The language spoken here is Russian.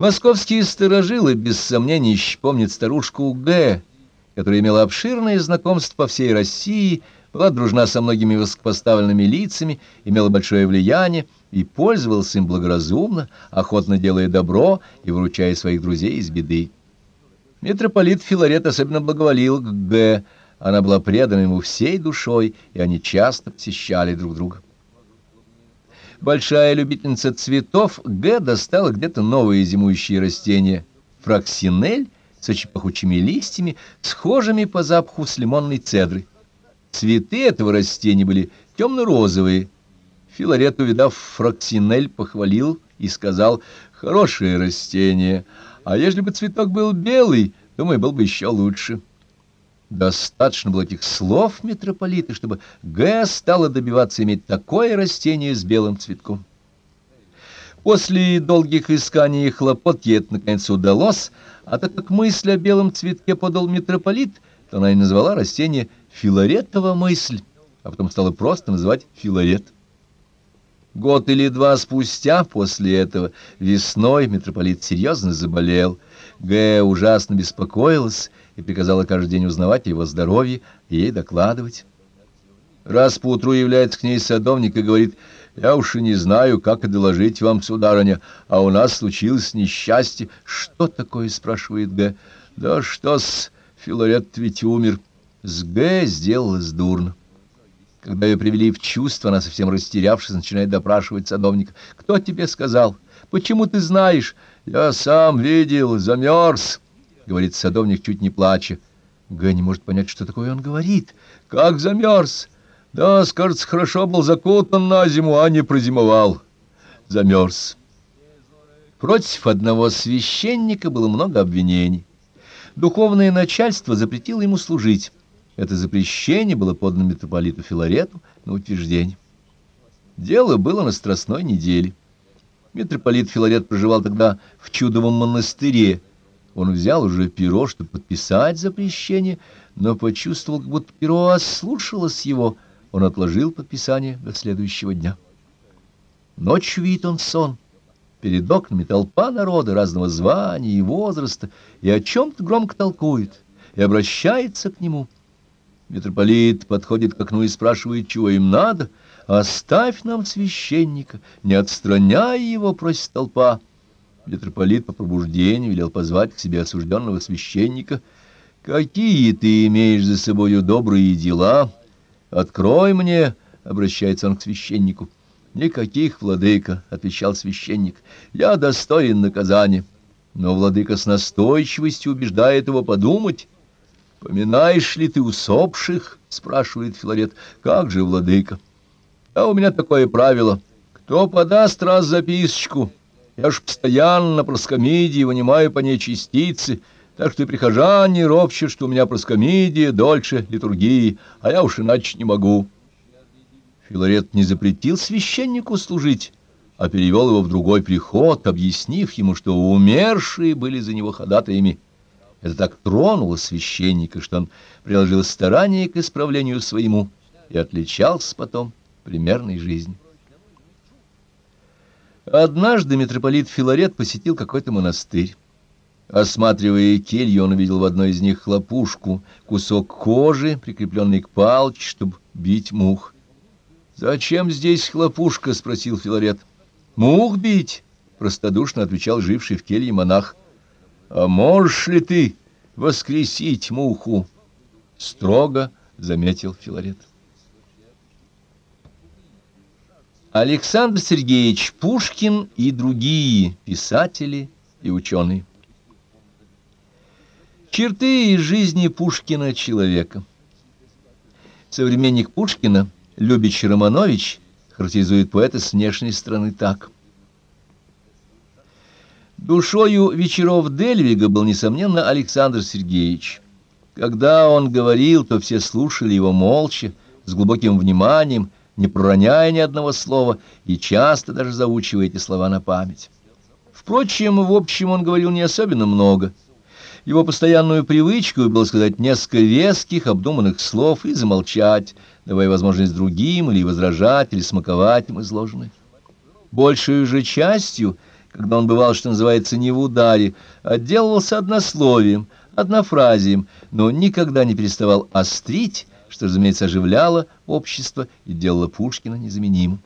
Московские сторожилы, без сомнений, помнят старушку Г., которая имела обширное знакомство по всей России, была дружна со многими высокопоставленными лицами, имела большое влияние и пользовалась им благоразумно, охотно делая добро и выручая своих друзей из беды. Митрополит Филарет особенно благоволил к Г., она была предана ему всей душой, и они часто посещали друг друга. Большая любительница цветов, Г. достала где-то новые зимующие растения. Фраксинель с очень пахучими листьями, схожими по запаху с лимонной цедрой. Цветы этого растения были темно-розовые. Филарет, увидав фраксинель, похвалил и сказал, «Хорошее растение, а если бы цветок был белый, думаю, был бы еще лучше». Достаточно было этих слов митрополита, чтобы Г. стала добиваться иметь такое растение с белым цветком. После долгих исканий и хлопот ей это наконец удалось, а так как мысль о белом цветке подал митрополит, то она и назвала растение филаретова мысль, а потом стала просто называть филарет. Год или два спустя после этого весной митрополит серьезно заболел. Г. ужасно беспокоилась и приказала каждый день узнавать его здоровье и ей докладывать. Раз поутру является к ней садовник и говорит, «Я уж и не знаю, как доложить вам, сударыня, а у нас случилось несчастье». «Что такое?» — спрашивает Г. «Да что-с, Филарет ведь умер». С Г сделалось дурно. Когда ее привели в чувство, она совсем растерявшись, начинает допрашивать садовника. «Кто тебе сказал? Почему ты знаешь? Я сам видел, замерз» говорит садовник, чуть не плача. Г не может понять, что такое он говорит. Как замерз? Да, скажется, хорошо был закутан на зиму, а не прозимовал. Замерз. Против одного священника было много обвинений. Духовное начальство запретило ему служить. Это запрещение было подано митрополиту Филарету на утверждение. Дело было на Страстной неделе. Митрополит Филарет проживал тогда в Чудовом монастыре, он взял уже перо, чтобы подписать запрещение, но почувствовал, как будто перо ослушалось его. Он отложил подписание до следующего дня. Ночью видит он сон. Перед окнами толпа народа разного звания и возраста, и о чем-то громко толкует, и обращается к нему. Митрополит подходит к окну и спрашивает, чего им надо. «Оставь нам священника, не отстраняй его», — просит толпа. Митрополит по пробуждению велел позвать к себе осужденного священника. «Какие ты имеешь за собою добрые дела? Открой мне!» — обращается он к священнику. «Никаких, владыка!» — отвечал священник. «Я достоин наказания». Но владыка с настойчивостью убеждает его подумать. «Поминаешь ли ты усопших?» — спрашивает Филарет. «Как же, владыка?» «А у меня такое правило. Кто подаст раз записочку, я ж постоянно на проскомидии вынимаю по ней частицы, так что и прихожане ропщут, что у меня проскомидия дольше литургии, а я уж иначе не могу. Филарет не запретил священнику служить, а перевел его в другой приход, объяснив ему, что умершие были за него ходатаями. Это так тронуло священника, что он приложил старание к исправлению своему и отличался потом примерной жизнью. Однажды митрополит Филарет посетил какой-то монастырь. Осматривая келью, он увидел в одной из них хлопушку, кусок кожи, прикрепленный к палке, чтобы бить мух. «Зачем здесь хлопушка?» — спросил Филарет. «Мух бить?» — простодушно отвечал живший в келье монах. «А можешь ли ты воскресить муху?» — строго заметил Филарет. Александр Сергеевич Пушкин и другие писатели и ученые. Черты из жизни Пушкина человека. Современник Пушкина, Любич Романович, характеризует поэта с внешней стороны так. Душою вечеров Дельвига был, несомненно, Александр Сергеевич. Когда он говорил, то все слушали его молча, с глубоким вниманием, не пророняя ни одного слова и часто даже заучивая эти слова на память. Впрочем, в общем, он говорил не особенно много. Его постоянную привычку было сказать несколько веских, обдуманных слов и замолчать, давая возможность другим или возражать, или смаковать им изложенное. Большую же частью когда он бывал, что называется, не в ударе, отделывался однословием, однофразием, но никогда не переставал острить, что, разумеется, оживляло общество и делало Пушкина незаменимым.